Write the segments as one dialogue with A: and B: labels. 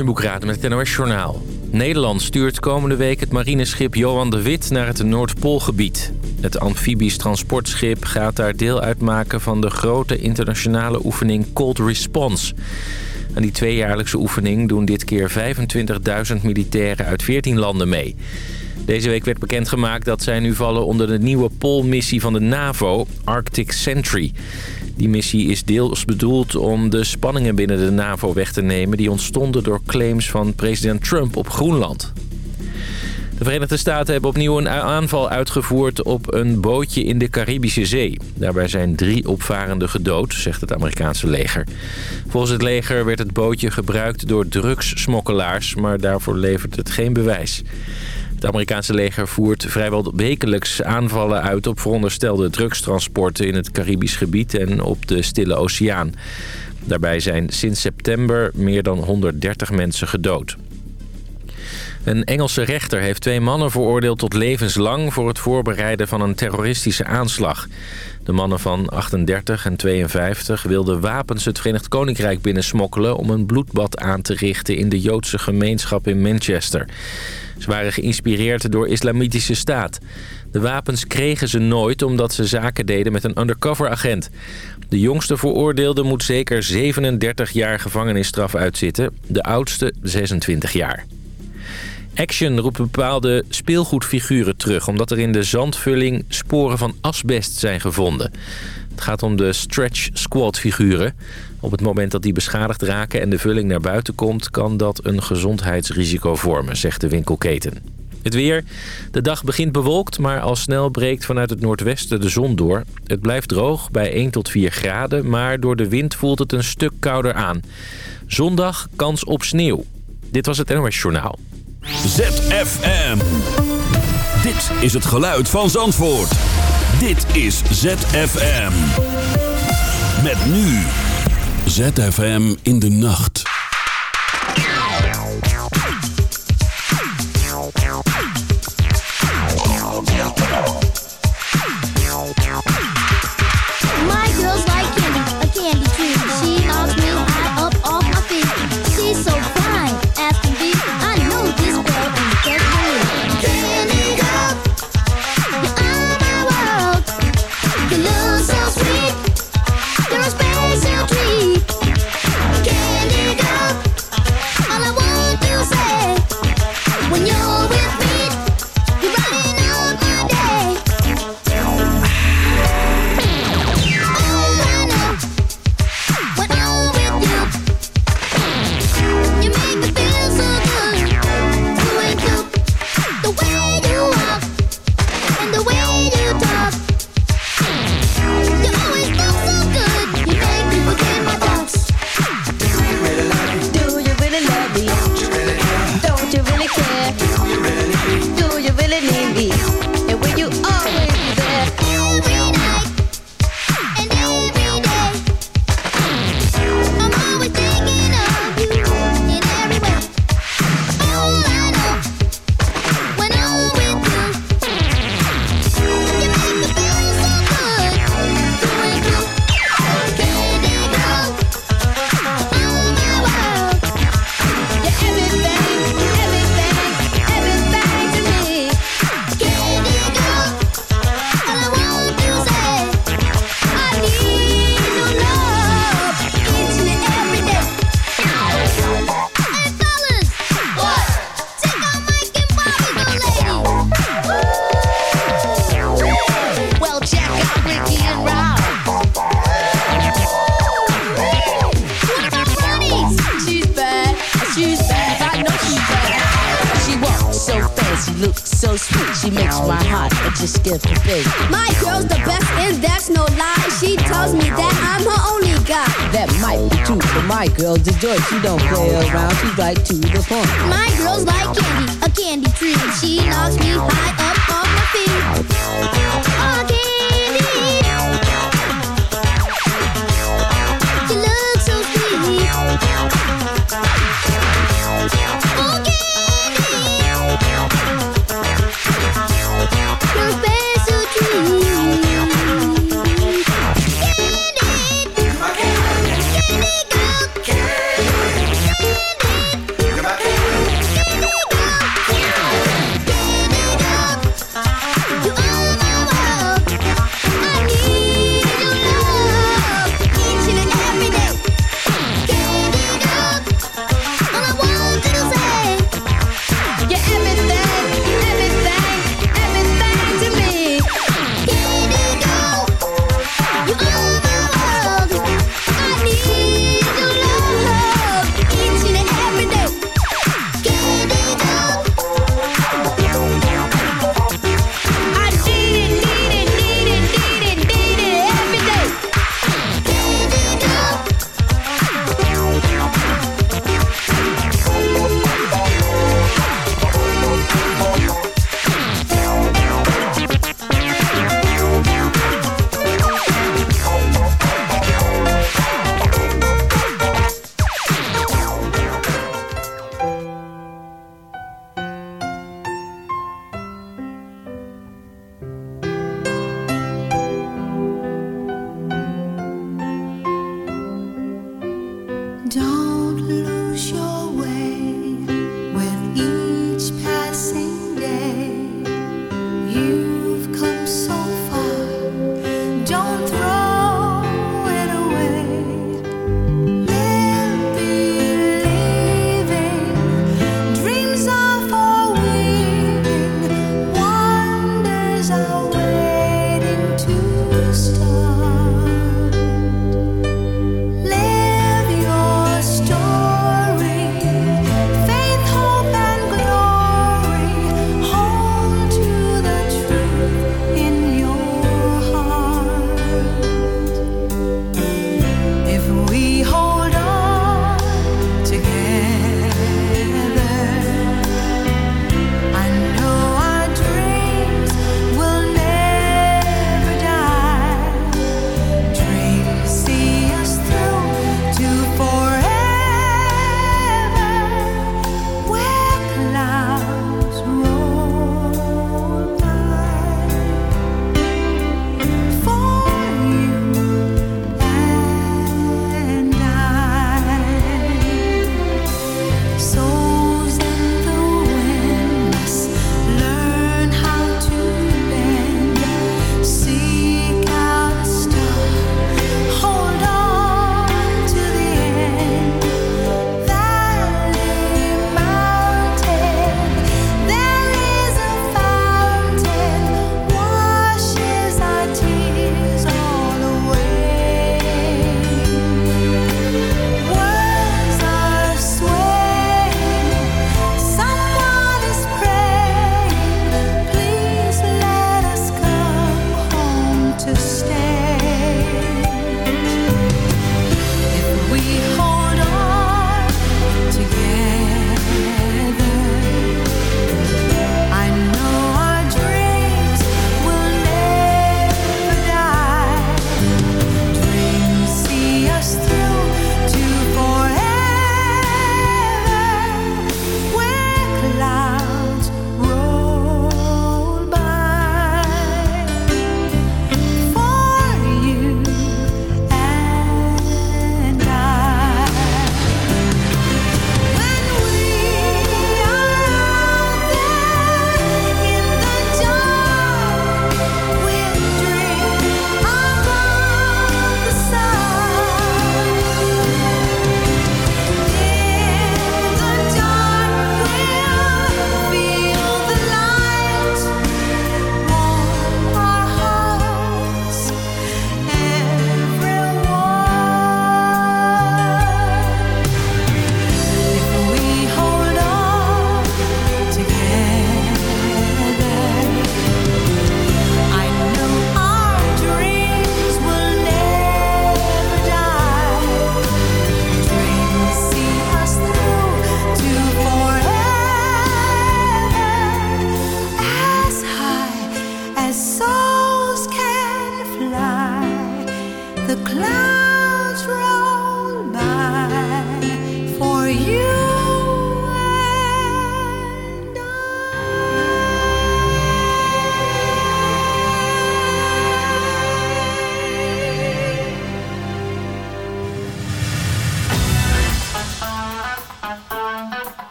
A: In Boekraad met het NOS Journaal. Nederland stuurt komende week het marineschip Johan de Wit naar het Noordpoolgebied. Het amfibisch transportschip gaat daar deel uitmaken van de grote internationale oefening Cold Response. Aan die tweejaarlijkse oefening doen dit keer 25.000 militairen uit 14 landen mee. Deze week werd bekendgemaakt dat zij nu vallen onder de nieuwe poolmissie van de NAVO, Arctic Sentry. Die missie is deels bedoeld om de spanningen binnen de NAVO weg te nemen... die ontstonden door claims van president Trump op Groenland. De Verenigde Staten hebben opnieuw een aanval uitgevoerd op een bootje in de Caribische Zee. Daarbij zijn drie opvarenden gedood, zegt het Amerikaanse leger. Volgens het leger werd het bootje gebruikt door drugssmokkelaars, maar daarvoor levert het geen bewijs. Het Amerikaanse leger voert vrijwel wekelijks aanvallen uit... op veronderstelde drugstransporten in het Caribisch gebied en op de Stille Oceaan. Daarbij zijn sinds september meer dan 130 mensen gedood. Een Engelse rechter heeft twee mannen veroordeeld tot levenslang... voor het voorbereiden van een terroristische aanslag. De mannen van 38 en 52 wilden wapens het Verenigd Koninkrijk binnensmokkelen... om een bloedbad aan te richten in de Joodse gemeenschap in Manchester. Waren geïnspireerd door islamitische staat. De wapens kregen ze nooit omdat ze zaken deden met een undercover agent. De jongste veroordeelde moet zeker 37 jaar gevangenisstraf uitzitten. De oudste 26 jaar. Action roept bepaalde speelgoedfiguren terug... omdat er in de zandvulling sporen van asbest zijn gevonden. Het gaat om de Stretch Squad figuren. Op het moment dat die beschadigd raken en de vulling naar buiten komt... kan dat een gezondheidsrisico vormen, zegt de winkelketen. Het weer. De dag begint bewolkt, maar al snel breekt vanuit het noordwesten de zon door. Het blijft droog bij 1 tot 4 graden, maar door de wind voelt het een stuk kouder aan. Zondag kans op sneeuw. Dit was het NOS Journaal.
B: ZFM. Dit is het geluid van Zandvoort. Dit is ZFM. Met nu. ZFM in de nacht.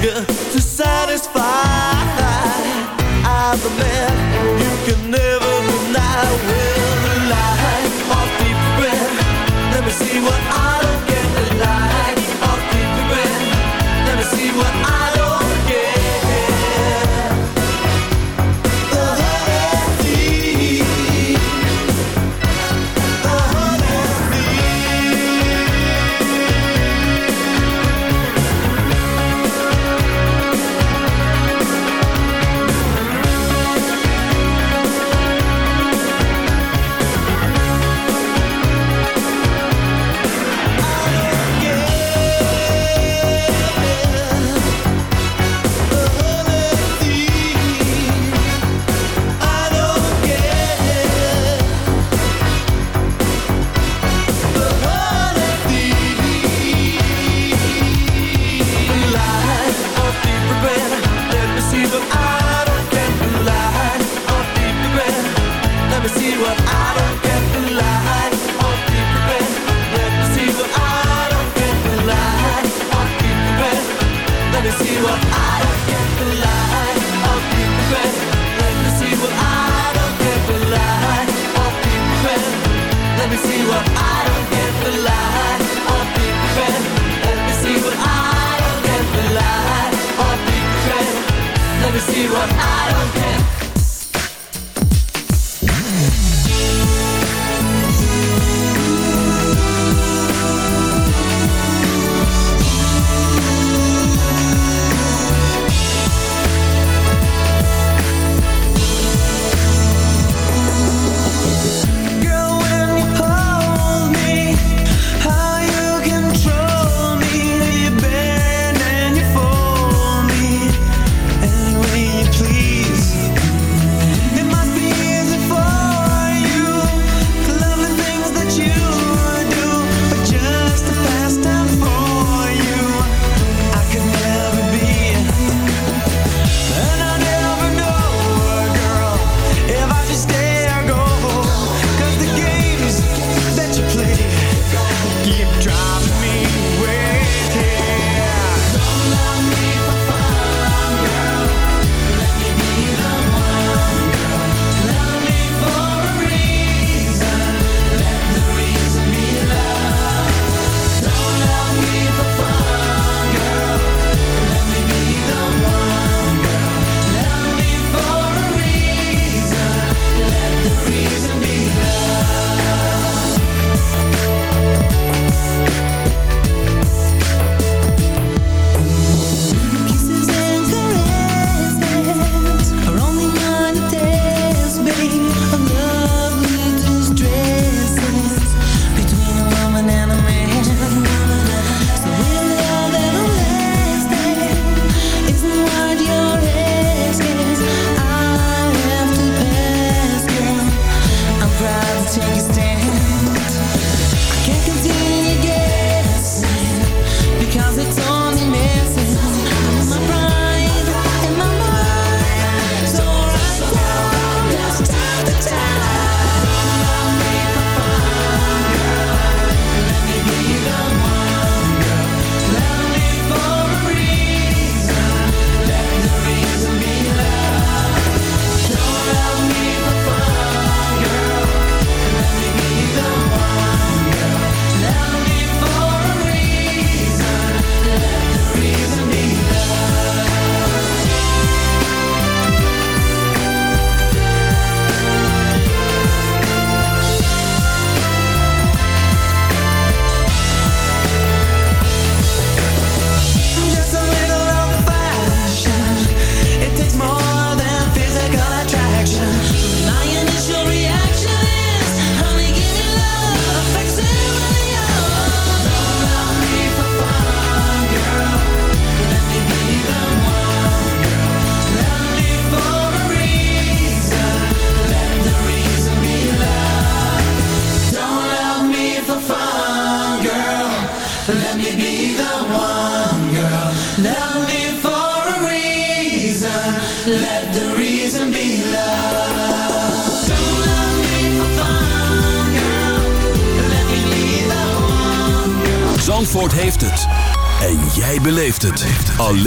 C: sugar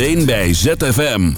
C: Alleen bij ZFM.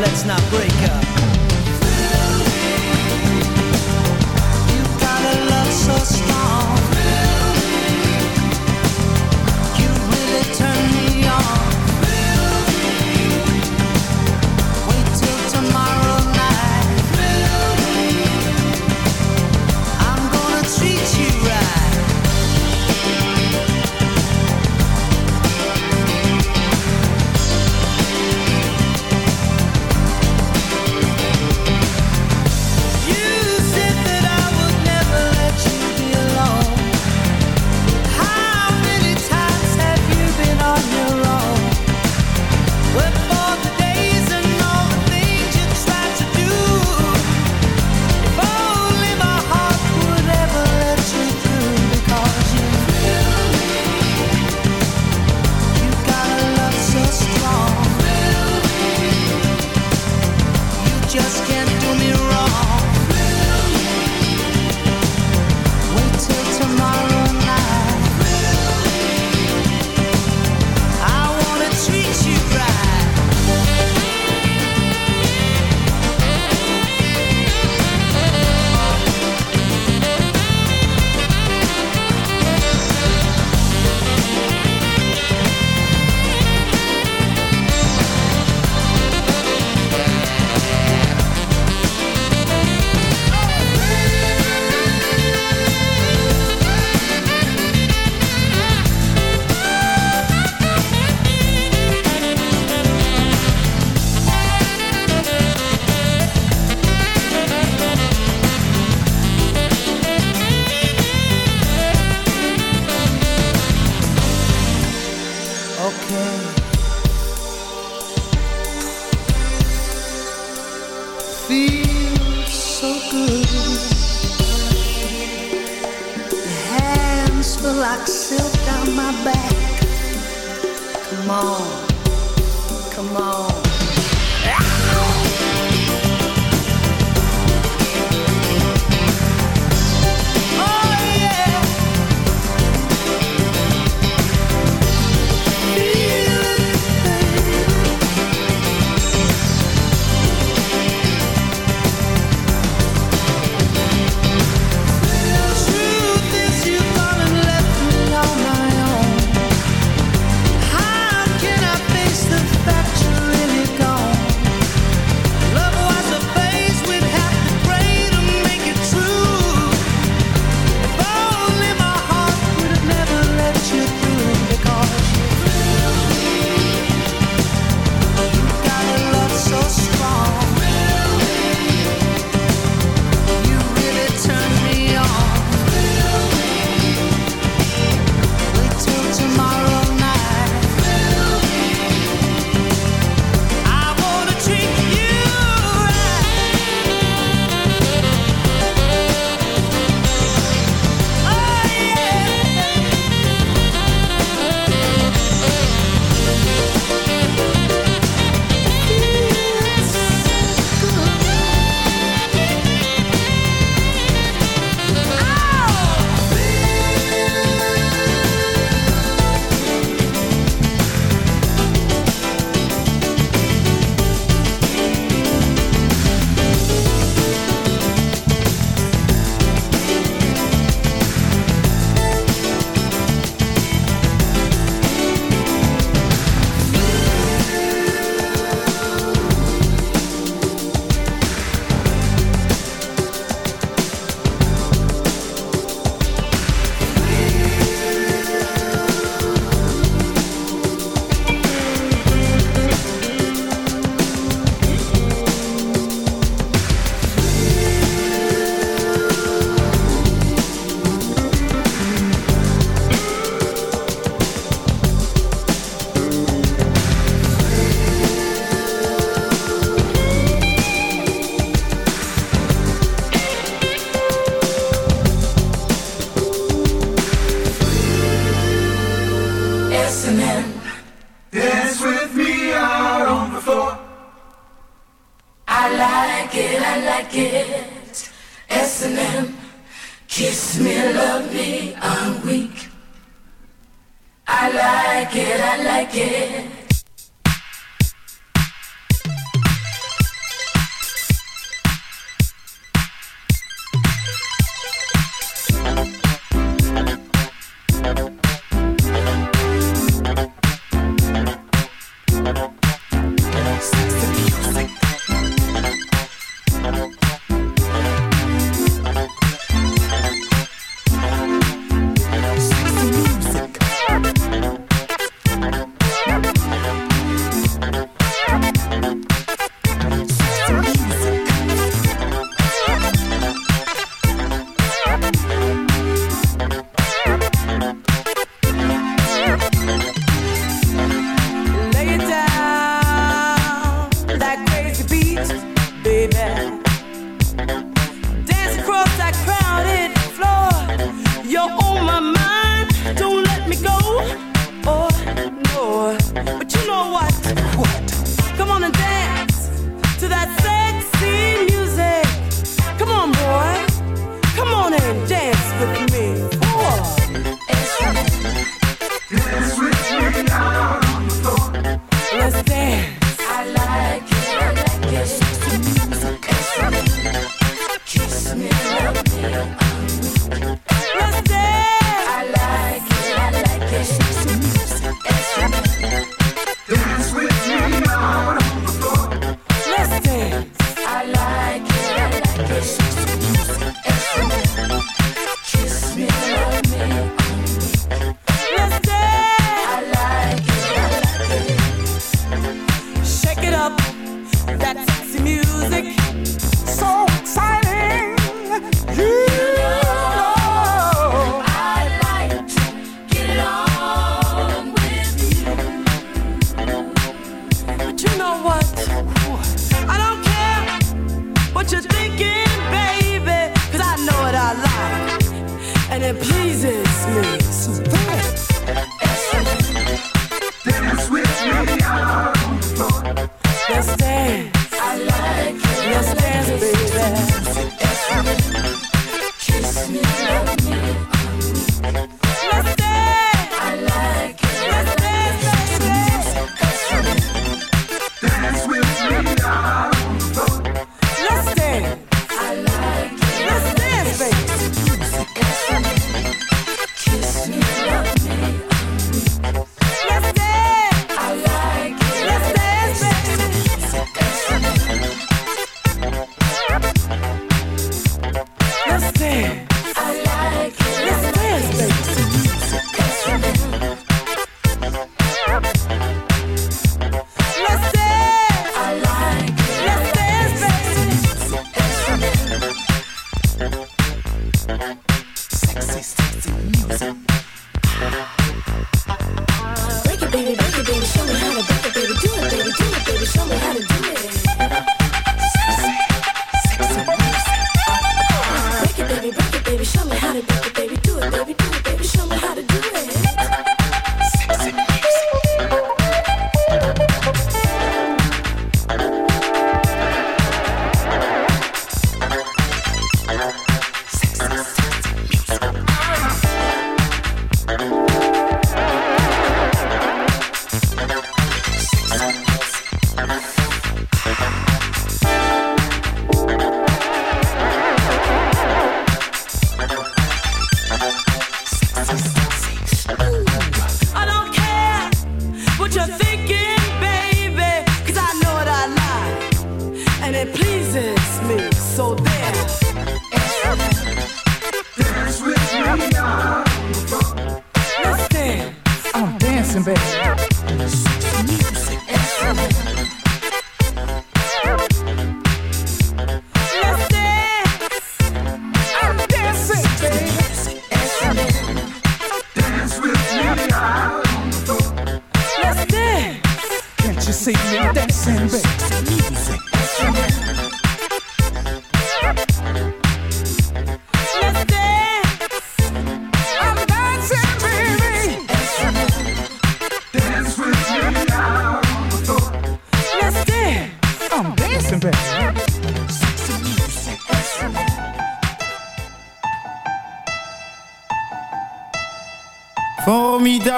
D: let's not break up. You got a love so strong.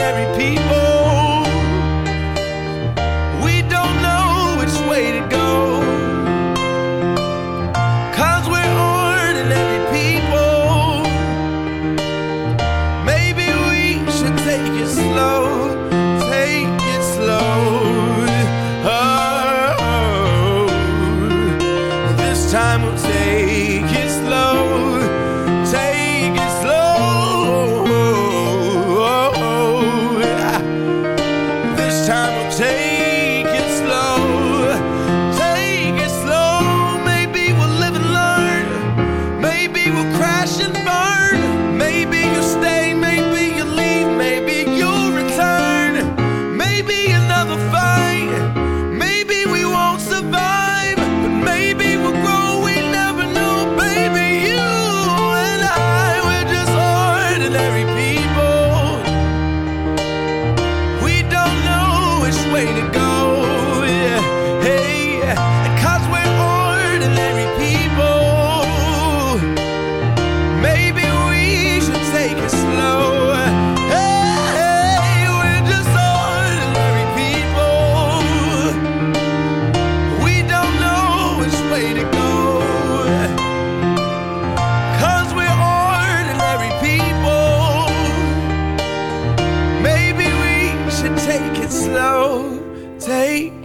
E: ordinary people.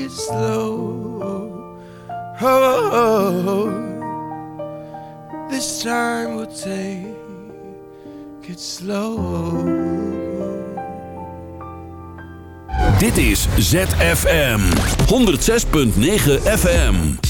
E: it slow. Oh, this time we'll take it slow.
C: Dit is ZFM 106.9 FM.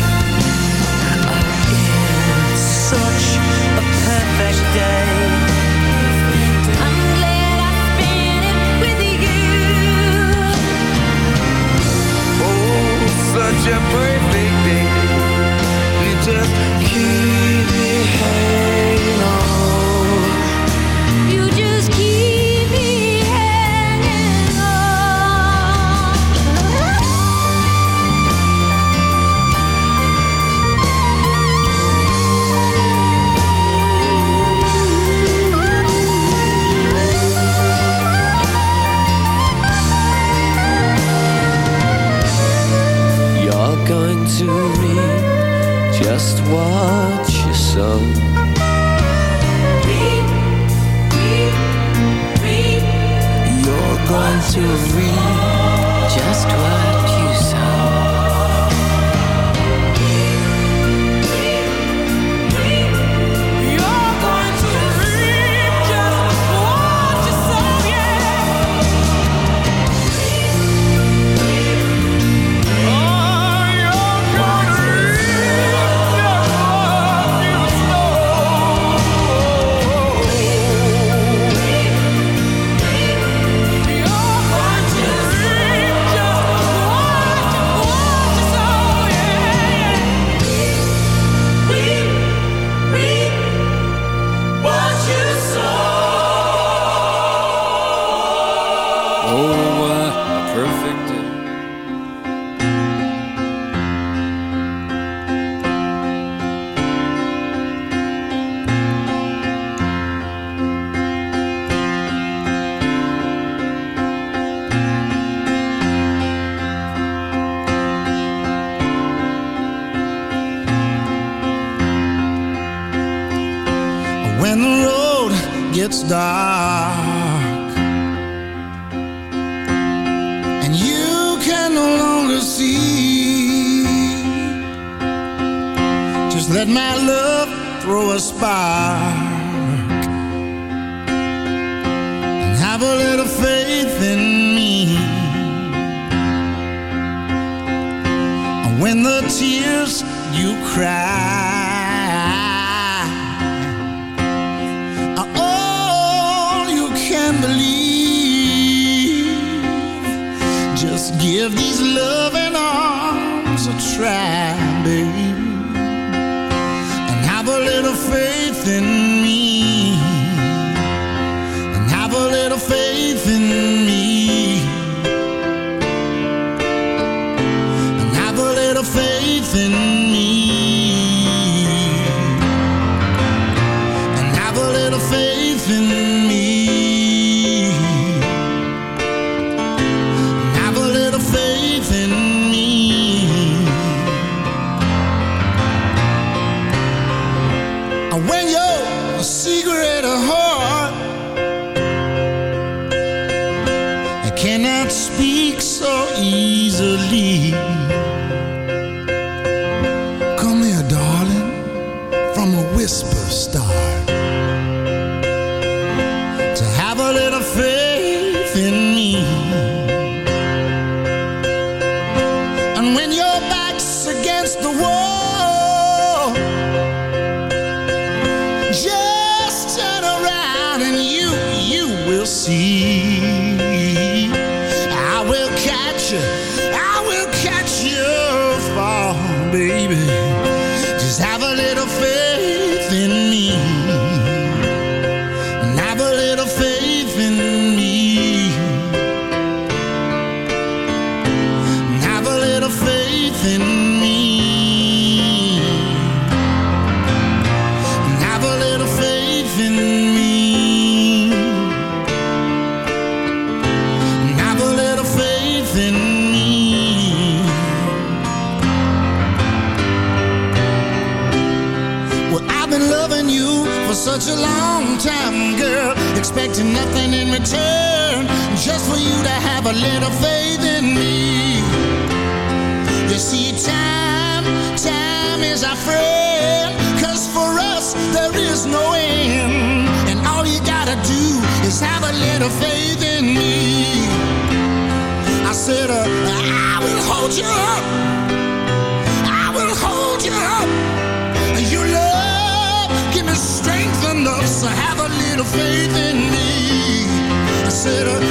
F: Such perfect day.
D: You
G: just keep
D: you
H: cry are all you can believe. Just give these loving arms a try, little faith in me. You see, time, time is our for us, there is no end. And all you gotta do is have a little faith in me. I said, uh, I will hold you up. I will hold you up. Your love, give me strength enough. Have a little faith in me. I said, uh,